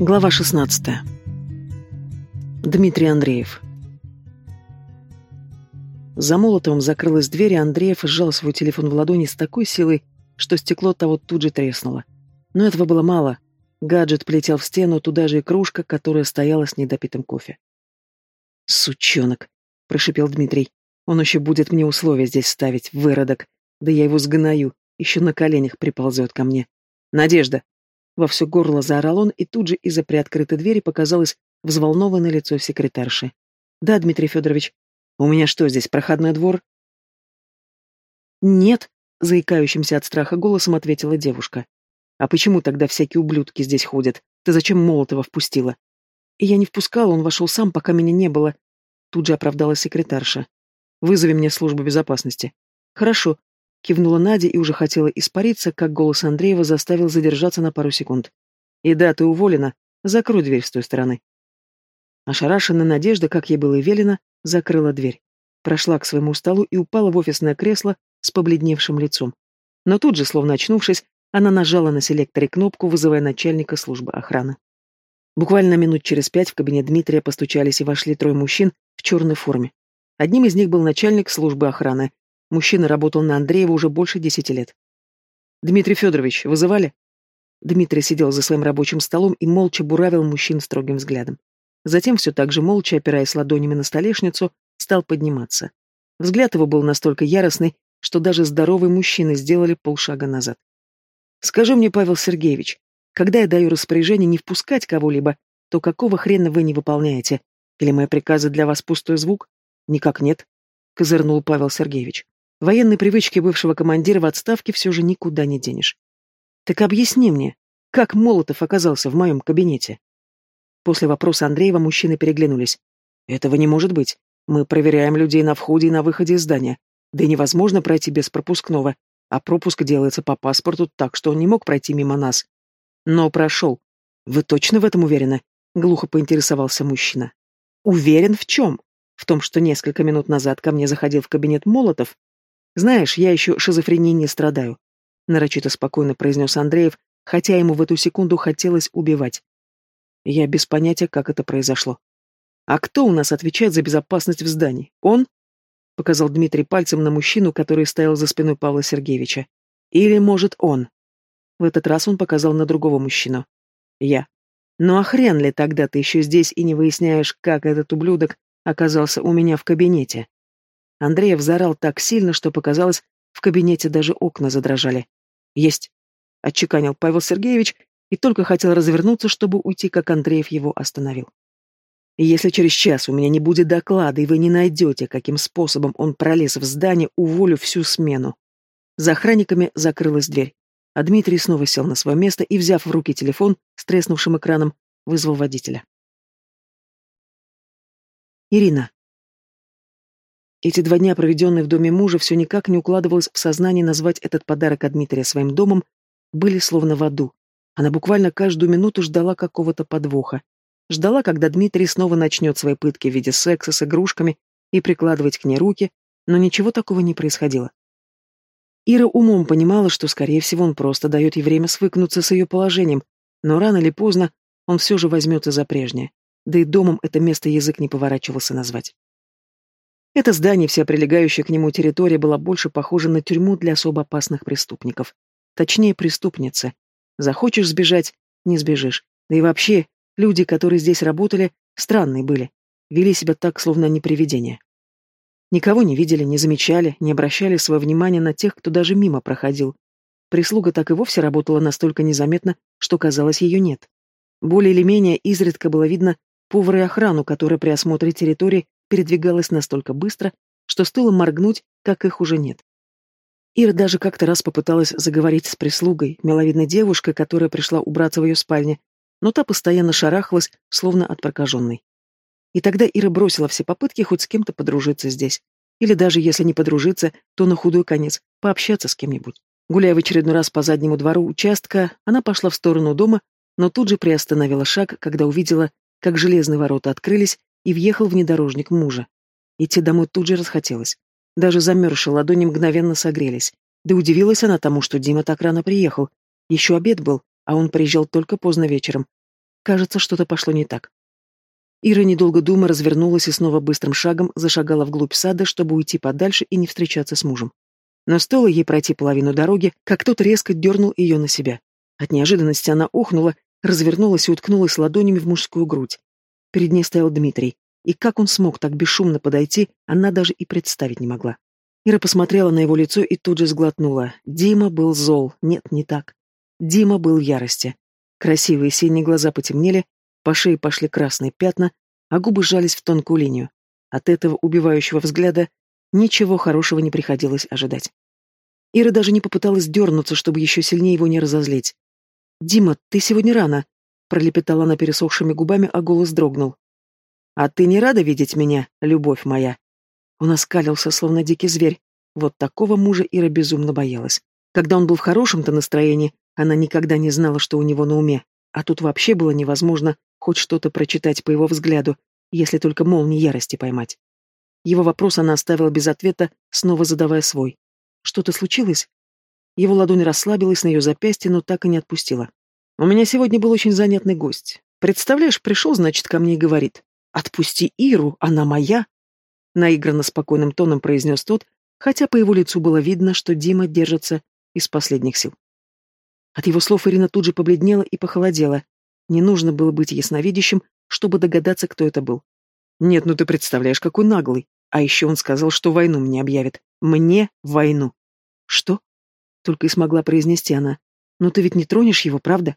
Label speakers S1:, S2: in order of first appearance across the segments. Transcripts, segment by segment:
S1: Глава 16. Дмитрий Андреев. За молотом закрылась дверь, и Андреев сжал свой телефон в ладони с такой силой, что стекло того тут же треснуло. Но этого было мало. Гаджет полетел в стену, туда же и кружка, которая стояла с недопитым кофе. «Сучонок!» — прошипел Дмитрий. «Он еще будет мне условия здесь ставить, выродок. Да я его сгною, еще на коленях приползет ко мне. Надежда!» Во все горло заорал он, и тут же из-за приоткрытой двери показалось взволнованное лицо секретарши. «Да, Дмитрий Федорович. У меня что здесь, проходной двор?» «Нет», — заикающимся от страха голосом ответила девушка. «А почему тогда всякие ублюдки здесь ходят? Ты зачем Молотова впустила?» «И я не впускала, он вошел сам, пока меня не было». Тут же оправдалась секретарша. «Вызови мне службу безопасности». «Хорошо», Кивнула Надя и уже хотела испариться, как голос Андреева заставил задержаться на пару секунд. «И да, ты уволена. Закрой дверь с той стороны». Ошарашенная Надежда, как ей было велено, закрыла дверь. Прошла к своему столу и упала в офисное кресло с побледневшим лицом. Но тут же, словно очнувшись, она нажала на селекторе кнопку, вызывая начальника службы охраны. Буквально минут через пять в кабинет Дмитрия постучались и вошли трое мужчин в черной форме. Одним из них был начальник службы охраны, Мужчина работал на Андреева уже больше десяти лет. «Дмитрий Федорович, вызывали?» Дмитрий сидел за своим рабочим столом и молча буравил мужчин строгим взглядом. Затем все так же молча, опираясь ладонями на столешницу, стал подниматься. Взгляд его был настолько яростный, что даже здоровые мужчины сделали полшага назад. «Скажи мне, Павел Сергеевич, когда я даю распоряжение не впускать кого-либо, то какого хрена вы не выполняете? Или мои приказы для вас пустой звук? Никак нет», — козырнул Павел Сергеевич. Военной привычки бывшего командира в отставке все же никуда не денешь. Так объясни мне, как Молотов оказался в моем кабинете? После вопроса Андреева мужчины переглянулись. Этого не может быть. Мы проверяем людей на входе и на выходе из здания. Да и невозможно пройти без пропускного, а пропуск делается по паспорту так, что он не мог пройти мимо нас. Но прошел. Вы точно в этом уверены? Глухо поинтересовался мужчина. Уверен в чем? В том, что несколько минут назад ко мне заходил в кабинет Молотов знаешь, я еще шизофренией не страдаю, нарочито спокойно произнес Андреев, хотя ему в эту секунду хотелось убивать. Я без понятия, как это произошло. А кто у нас отвечает за безопасность в здании? Он? Показал Дмитрий пальцем на мужчину, который стоял за спиной Павла Сергеевича. Или, может, он? В этот раз он показал на другого мужчину. Я. Ну а хрен ли тогда ты еще здесь и не выясняешь, как этот ублюдок оказался у меня в кабинете? Андреев заорал так сильно, что показалось, в кабинете даже окна задрожали. «Есть!» — отчеканил Павел Сергеевич и только хотел развернуться, чтобы уйти, как Андреев его остановил. «Если через час у меня не будет доклада, и вы не найдете, каким способом он пролез в здание, уволю всю смену». За охранниками закрылась дверь, а Дмитрий снова сел на свое место и, взяв в руки телефон с треснувшим экраном, вызвал водителя. Ирина. Эти два дня, проведенные в доме мужа, все никак не укладывалось в сознание назвать этот подарок от Дмитрия своим домом, были словно в аду. Она буквально каждую минуту ждала какого-то подвоха. Ждала, когда Дмитрий снова начнет свои пытки в виде секса с игрушками и прикладывать к ней руки, но ничего такого не происходило. Ира умом понимала, что, скорее всего, он просто дает ей время свыкнуться с ее положением, но рано или поздно он все же возьмется за прежнее. Да и домом это место язык не поворачивался назвать. Это здание, вся прилегающая к нему территория была больше похожа на тюрьму для особо опасных преступников. Точнее, преступницы. Захочешь сбежать — не сбежишь. Да и вообще, люди, которые здесь работали, странные были. Вели себя так, словно они привидения. Никого не видели, не замечали, не обращали свое внимание на тех, кто даже мимо проходил. Прислуга так и вовсе работала настолько незаметно, что казалось, ее нет. Более или менее изредка было видно повара и охрану, которая при осмотре территории передвигалась настолько быстро, что стоило моргнуть, как их уже нет. Ира даже как-то раз попыталась заговорить с прислугой, миловидной девушкой, которая пришла убраться в ее спальне, но та постоянно шарахалась, словно от прокаженной. И тогда Ира бросила все попытки хоть с кем-то подружиться здесь. Или даже если не подружиться, то на худой конец пообщаться с кем-нибудь. Гуляя в очередной раз по заднему двору участка, она пошла в сторону дома, но тут же приостановила шаг, когда увидела, как железные ворота открылись, и въехал внедорожник мужа. Идти домой тут же расхотелось. Даже замерзшие ладони мгновенно согрелись. Да удивилась она тому, что Дима так рано приехал. Еще обед был, а он приезжал только поздно вечером. Кажется, что-то пошло не так. Ира, недолго думая, развернулась и снова быстрым шагом зашагала вглубь сада, чтобы уйти подальше и не встречаться с мужем. Но стоило ей пройти половину дороги, как кто-то резко дернул ее на себя. От неожиданности она охнула, развернулась и уткнулась ладонями в мужскую грудь. Перед ней стоял Дмитрий, и как он смог так бесшумно подойти, она даже и представить не могла. Ира посмотрела на его лицо и тут же сглотнула. Дима был зол. Нет, не так. Дима был в ярости. Красивые синие глаза потемнели, по шее пошли красные пятна, а губы сжались в тонкую линию. От этого убивающего взгляда ничего хорошего не приходилось ожидать. Ира даже не попыталась дернуться, чтобы еще сильнее его не разозлить. «Дима, ты сегодня рано», — пролепетала она пересохшими губами, а голос дрогнул. «А ты не рада видеть меня, любовь моя?» Он оскалился, словно дикий зверь. Вот такого мужа Ира безумно боялась. Когда он был в хорошем-то настроении, она никогда не знала, что у него на уме. А тут вообще было невозможно хоть что-то прочитать по его взгляду, если только молнии ярости поймать. Его вопрос она оставила без ответа, снова задавая свой. «Что-то случилось?» Его ладонь расслабилась на ее запястье, но так и не отпустила. «У меня сегодня был очень занятный гость. Представляешь, пришел, значит, ко мне и говорит. «Отпусти Иру, она моя!» Наигранно спокойным тоном произнес тот, хотя по его лицу было видно, что Дима держится из последних сил. От его слов Ирина тут же побледнела и похолодела. Не нужно было быть ясновидящим, чтобы догадаться, кто это был. Нет, ну ты представляешь, какой наглый. А еще он сказал, что войну мне объявит. Мне войну. Что? Только и смогла произнести она. Но ты ведь не тронешь его, правда?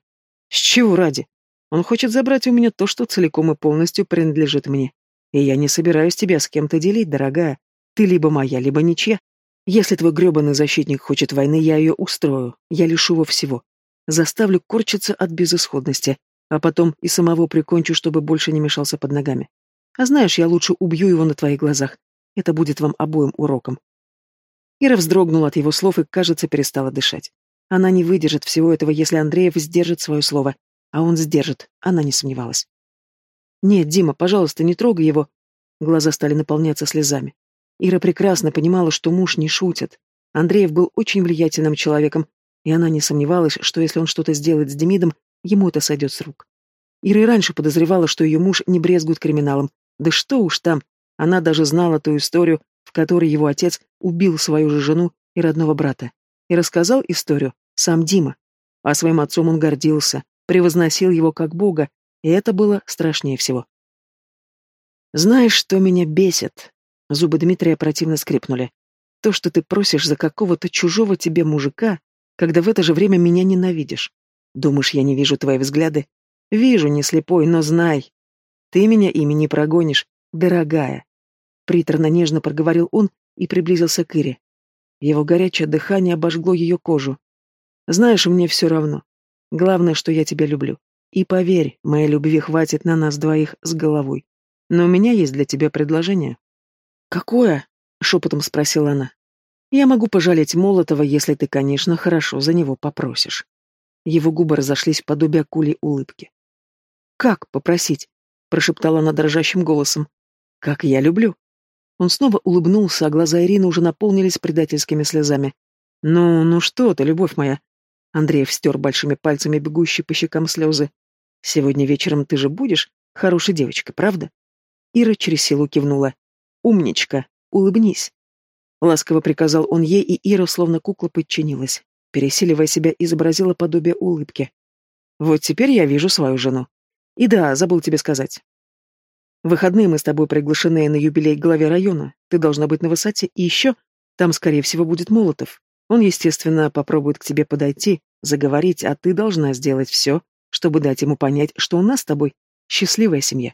S1: С чего ради? Он хочет забрать у меня то, что целиком и полностью принадлежит мне. И я не собираюсь тебя с кем-то делить, дорогая. Ты либо моя, либо ничья. Если твой гребаный защитник хочет войны, я ее устрою. Я лишу его всего. Заставлю корчиться от безысходности, а потом и самого прикончу, чтобы больше не мешался под ногами. А знаешь, я лучше убью его на твоих глазах. Это будет вам обоим уроком. Ира вздрогнула от его слов и, кажется, перестала дышать. Она не выдержит всего этого, если Андреев сдержит свое слово. А он сдержит, она не сомневалась. «Нет, Дима, пожалуйста, не трогай его». Глаза стали наполняться слезами. Ира прекрасно понимала, что муж не шутит. Андреев был очень влиятельным человеком, и она не сомневалась, что если он что-то сделает с Демидом, ему это сойдет с рук. Ира и раньше подозревала, что ее муж не брезгует криминалом. Да что уж там, она даже знала ту историю, в которой его отец убил свою же жену и родного брата. И рассказал историю сам Дима. А своим отцом он гордился, превозносил его как бога, и это было страшнее всего. «Знаешь, что меня бесит?» Зубы Дмитрия противно скрипнули. «То, что ты просишь за какого-то чужого тебе мужика, когда в это же время меня ненавидишь. Думаешь, я не вижу твои взгляды? Вижу, не слепой, но знай. Ты меня ими не прогонишь, дорогая». Приторно-нежно проговорил он и приблизился к Ире. Его горячее дыхание обожгло ее кожу. «Знаешь, мне все равно. Главное, что я тебя люблю. И поверь, моей любви хватит на нас двоих с головой. Но у меня есть для тебя предложение. Какое? шепотом спросила она. Я могу пожалеть Молотова, если ты, конечно, хорошо за него попросишь. Его губы разошлись в подобие акулей улыбки. Как попросить? прошептала она дрожащим голосом. Как я люблю. Он снова улыбнулся, а глаза Ирины уже наполнились предательскими слезами. «Ну, ну что ты, любовь моя?» Андреев стер большими пальцами бегущие по щекам слезы. Сегодня вечером ты же будешь хорошей девочкой, правда? Ира через силу кивнула. Умничка, улыбнись. Ласково приказал он ей, и Ира, словно кукла, подчинилась. Пересиливая себя, изобразила подобие улыбки. Вот теперь я вижу свою жену. И да, забыл тебе сказать. В выходные мы с тобой приглашены на юбилей к главе района. Ты должна быть на высоте, и еще там, скорее всего, будет Молотов. Он, естественно, попробует к тебе подойти, заговорить, а ты должна сделать все, чтобы дать ему понять, что у нас с тобой счастливая семья.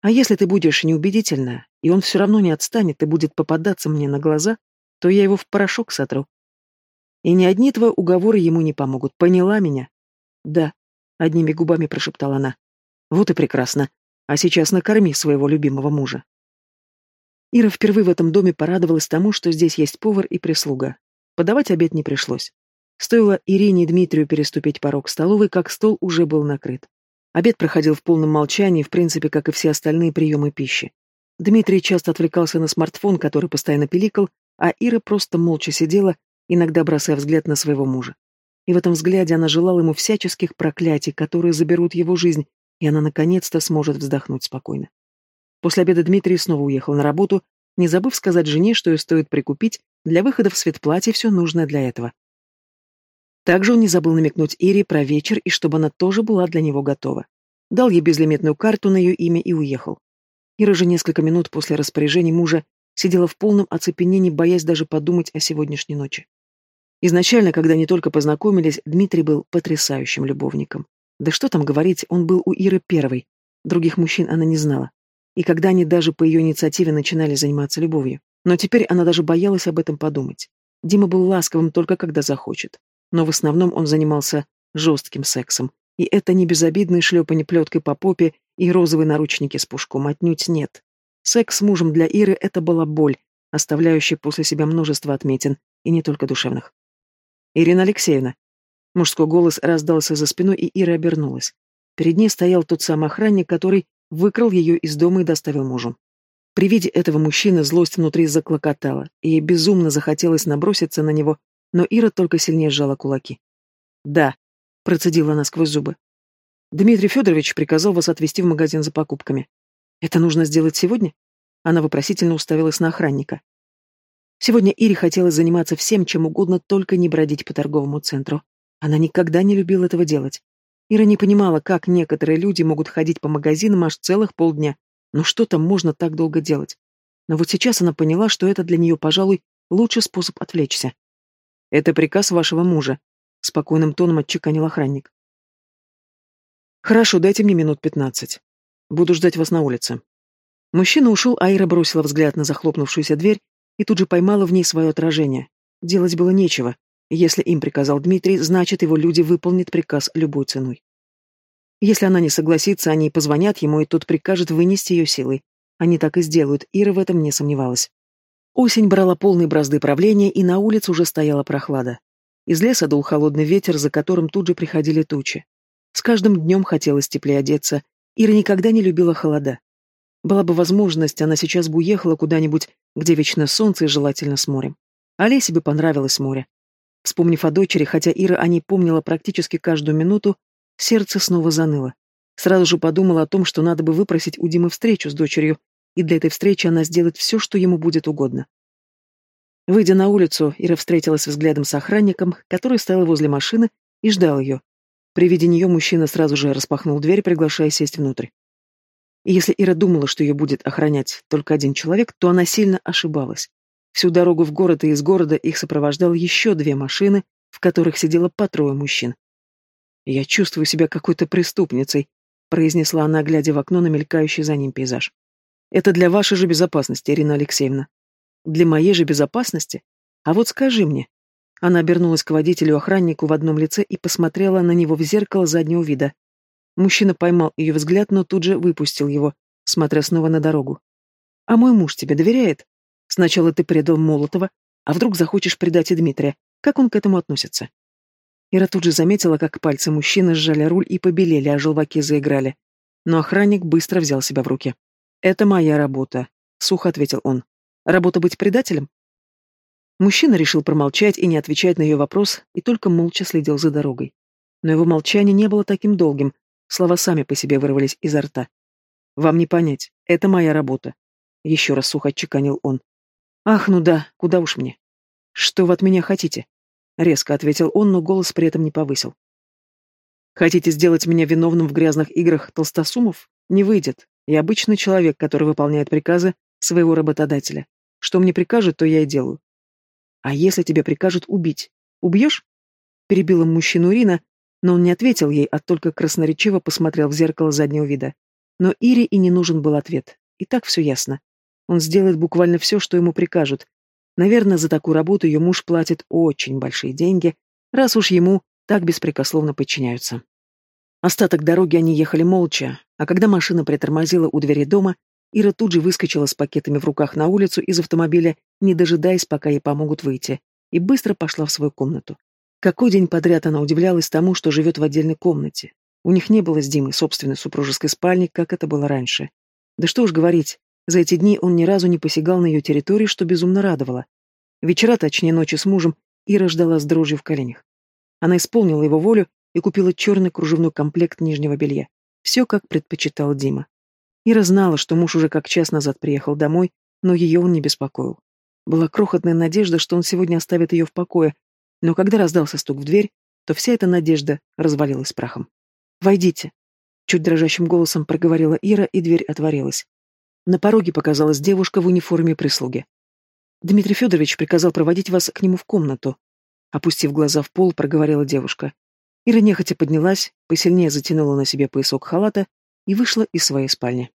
S1: А если ты будешь неубедительна, и он все равно не отстанет и будет попадаться мне на глаза, то я его в порошок сотру. И ни одни твои уговоры ему не помогут, поняла меня? Да, одними губами прошептала она. Вот и прекрасно. А сейчас накорми своего любимого мужа. Ира впервые в этом доме порадовалась тому, что здесь есть повар и прислуга. Подавать обед не пришлось. Стоило Ирине и Дмитрию переступить порог столовой, как стол уже был накрыт. Обед проходил в полном молчании, в принципе, как и все остальные приемы пищи. Дмитрий часто отвлекался на смартфон, который постоянно пиликал, а Ира просто молча сидела, иногда бросая взгляд на своего мужа. И в этом взгляде она желала ему всяческих проклятий, которые заберут его жизнь, и она наконец-то сможет вздохнуть спокойно. После обеда Дмитрий снова уехал на работу, не забыв сказать жене, что ей стоит прикупить для выхода в свет платья все нужное для этого. Также он не забыл намекнуть Ире про вечер и чтобы она тоже была для него готова. Дал ей безлимитную карту на ее имя и уехал. Ира же несколько минут после распоряжений мужа сидела в полном оцепенении, боясь даже подумать о сегодняшней ночи. Изначально, когда они только познакомились, Дмитрий был потрясающим любовником. Да что там говорить, он был у Иры первой. Других мужчин она не знала. И когда они даже по ее инициативе начинали заниматься любовью. Но теперь она даже боялась об этом подумать. Дима был ласковым только когда захочет. Но в основном он занимался жестким сексом. И это не безобидные шлепанье плеткой по попе и розовые наручники с пушком, отнюдь нет. Секс с мужем для Иры — это была боль, оставляющая после себя множество отметин, и не только душевных. «Ирина Алексеевна». Мужской голос раздался за спиной, и Ира обернулась. Перед ней стоял тот самый охранник, который выкрал ее из дома и доставил мужу. При виде этого мужчины злость внутри заклокотала, и ей безумно захотелось наброситься на него, но Ира только сильнее сжала кулаки. «Да», — процедила она сквозь зубы. «Дмитрий Федорович приказал вас отвезти в магазин за покупками. Это нужно сделать сегодня?» Она вопросительно уставилась на охранника. Сегодня Ире хотелось заниматься всем, чем угодно, только не бродить по торговому центру. Она никогда не любила этого делать. Ира не понимала, как некоторые люди могут ходить по магазинам аж целых полдня. Но что там можно так долго делать? Но вот сейчас она поняла, что это для нее, пожалуй, лучший способ отвлечься. «Это приказ вашего мужа», — спокойным тоном отчеканил охранник. «Хорошо, дайте мне минут пятнадцать. Буду ждать вас на улице». Мужчина ушел, а Ира бросила взгляд на захлопнувшуюся дверь и тут же поймала в ней свое отражение. Делать было нечего. Если им приказал Дмитрий, значит, его люди выполнят приказ любой ценой. Если она не согласится, они позвонят ему, и тот прикажет вынести ее силой. Они так и сделают, Ира в этом не сомневалась. Осень брала полные бразды правления, и на улице уже стояла прохлада. Из леса дул холодный ветер, за которым тут же приходили тучи. С каждым днем хотелось теплее одеться. Ира никогда не любила холода. Была бы возможность, она сейчас бы уехала куда-нибудь, где вечно солнце и желательно с морем. Олесе бы понравилось море. Вспомнив о дочери, хотя Ира о ней помнила практически каждую минуту, сердце снова заныло. Сразу же подумала о том, что надо бы выпросить у Димы встречу с дочерью, и для этой встречи она сделает все, что ему будет угодно. Выйдя на улицу, Ира встретилась взглядом с охранником, который стоял возле машины и ждал ее. При виде нее мужчина сразу же распахнул дверь, приглашая сесть внутрь. И если Ира думала, что ее будет охранять только один человек, то она сильно ошибалась. Всю дорогу в город и из города их сопровождало еще две машины, в которых сидело по трое мужчин. «Я чувствую себя какой-то преступницей», — произнесла она, глядя в окно на мелькающий за ним пейзаж. «Это для вашей же безопасности, Ирина Алексеевна». «Для моей же безопасности? А вот скажи мне». Она обернулась к водителю-охраннику в одном лице и посмотрела на него в зеркало заднего вида. Мужчина поймал ее взгляд, но тут же выпустил его, смотря снова на дорогу. «А мой муж тебе доверяет? Сначала ты предал Молотова, а вдруг захочешь предать и Дмитрия. Как он к этому относится?» Ира тут же заметила, как пальцы мужчины сжали руль и побелели, а желваки заиграли. Но охранник быстро взял себя в руки. «Это моя работа», — сухо ответил он. «Работа быть предателем?» Мужчина решил промолчать и не отвечать на ее вопрос, и только молча следил за дорогой. Но его молчание не было таким долгим, Слова сами по себе вырвались изо рта. «Вам не понять. Это моя работа», — еще раз сухо отчеканил он. «Ах, ну да, куда уж мне». «Что вы от меня хотите?» — резко ответил он, но голос при этом не повысил. «Хотите сделать меня виновным в грязных играх толстосумов? Не выйдет. Я обычный человек, который выполняет приказы своего работодателя. Что мне прикажут, то я и делаю. А если тебе прикажут убить? Убьешь?» Перебила мужчину Ирина, но он не ответил ей, а только красноречиво посмотрел в зеркало заднего вида. Но Ире и не нужен был ответ. И так все ясно. Он сделает буквально все, что ему прикажут. Наверное, за такую работу ее муж платит очень большие деньги, раз уж ему так беспрекословно подчиняются. Остаток дороги они ехали молча, а когда машина притормозила у двери дома, Ира тут же выскочила с пакетами в руках на улицу из автомобиля, не дожидаясь, пока ей помогут выйти, и быстро пошла в свою комнату. Какой день подряд она удивлялась тому, что живет в отдельной комнате. У них не было с Димой собственной супружеской спальни, как это было раньше. Да что уж говорить, за эти дни он ни разу не посягал на ее территории, что безумно радовало. Вечера, точнее ночи с мужем, Ира ждала с дрожью в коленях. Она исполнила его волю и купила черный кружевной комплект нижнего белья. Все, как предпочитал Дима. Ира знала, что муж уже как час назад приехал домой, но ее он не беспокоил. Была крохотная надежда, что он сегодня оставит ее в покое, но когда раздался стук в дверь, то вся эта надежда развалилась прахом. «Войдите», — чуть дрожащим голосом проговорила Ира, и дверь отворилась. На пороге показалась девушка в униформе прислуги. «Дмитрий Федорович приказал проводить вас к нему в комнату», — опустив глаза в пол, проговорила девушка. Ира нехотя поднялась, посильнее затянула на себе поясок халата и вышла из своей спальни.